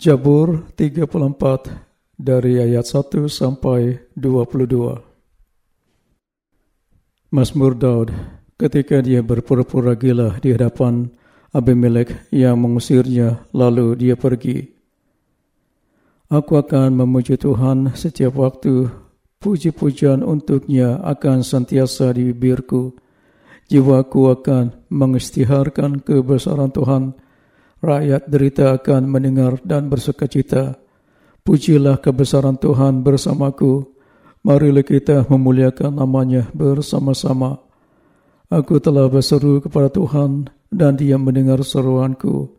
Jabur 34 dari ayat 1 sampai 22. Mazmur Daud ketika dia berpura-pura gila di hadapan Abimelek yang mengusirnya lalu dia pergi. Aku akan memuji Tuhan setiap waktu puji-pujian untuknya akan sentiasa di bibirku. Jiwaku akan mengistiharkan kebesaran Tuhan Rakyat derita akan mendengar dan bersuka cita. Pujilah kebesaran Tuhan bersamaku. Marilah kita memuliakan namanya bersama-sama. Aku telah berseru kepada Tuhan dan dia mendengar seruanku.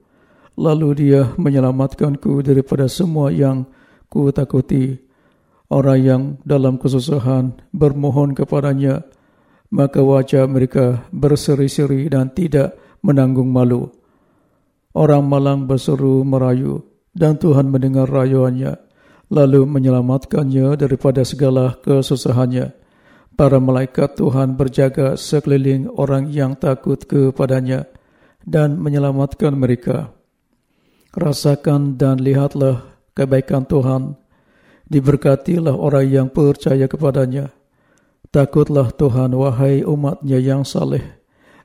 Lalu dia menyelamatkanku daripada semua yang ku takuti. Orang yang dalam kesusahan bermohon kepadanya, maka wajah mereka berseri-seri dan tidak menanggung malu. Orang malang berseru merayu dan Tuhan mendengar rayuannya lalu menyelamatkannya daripada segala kesusahannya. Para malaikat Tuhan berjaga sekeliling orang yang takut kepadanya dan menyelamatkan mereka. Rasakan dan lihatlah kebaikan Tuhan. Diberkatilah orang yang percaya kepadanya. Takutlah Tuhan wahai umatnya yang saleh.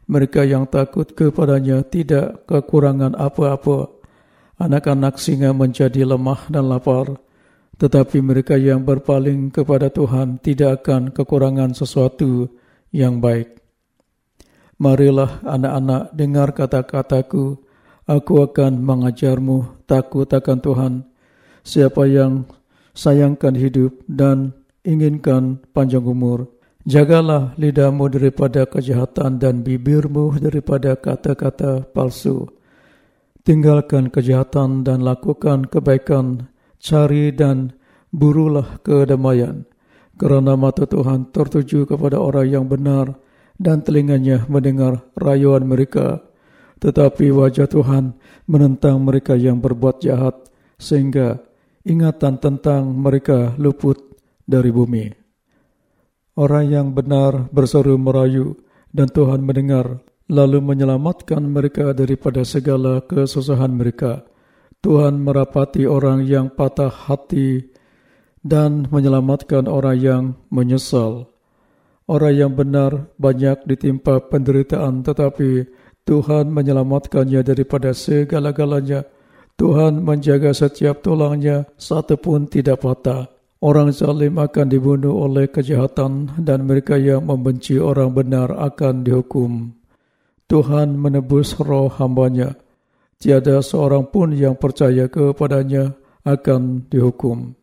Mereka yang takut kepadanya tidak kekurangan apa-apa. Anak-anak singa menjadi lemah dan lapar. Tetapi mereka yang berpaling kepada Tuhan tidak akan kekurangan sesuatu yang baik. Marilah anak-anak dengar kata-kataku. Aku akan mengajarmu takut akan Tuhan. Siapa yang sayangkan hidup dan inginkan panjang umur, Jagalah lidahmu daripada kejahatan dan bibirmu daripada kata-kata palsu. Tinggalkan kejahatan dan lakukan kebaikan. Cari dan burulah kedamaian. Kerana mata Tuhan tertuju kepada orang yang benar dan telinganya mendengar rayuan mereka. Tetapi wajah Tuhan menentang mereka yang berbuat jahat sehingga ingatan tentang mereka luput dari bumi. Orang yang benar berseru merayu dan Tuhan mendengar lalu menyelamatkan mereka daripada segala kesusahan mereka. Tuhan merapati orang yang patah hati dan menyelamatkan orang yang menyesal. Orang yang benar banyak ditimpa penderitaan tetapi Tuhan menyelamatkannya daripada segala-galanya. Tuhan menjaga setiap tulangnya, satu pun tidak patah. Orang zalim akan dibunuh oleh kejahatan dan mereka yang membenci orang benar akan dihukum. Tuhan menebus roh hambanya. Tiada seorang pun yang percaya kepadanya akan dihukum.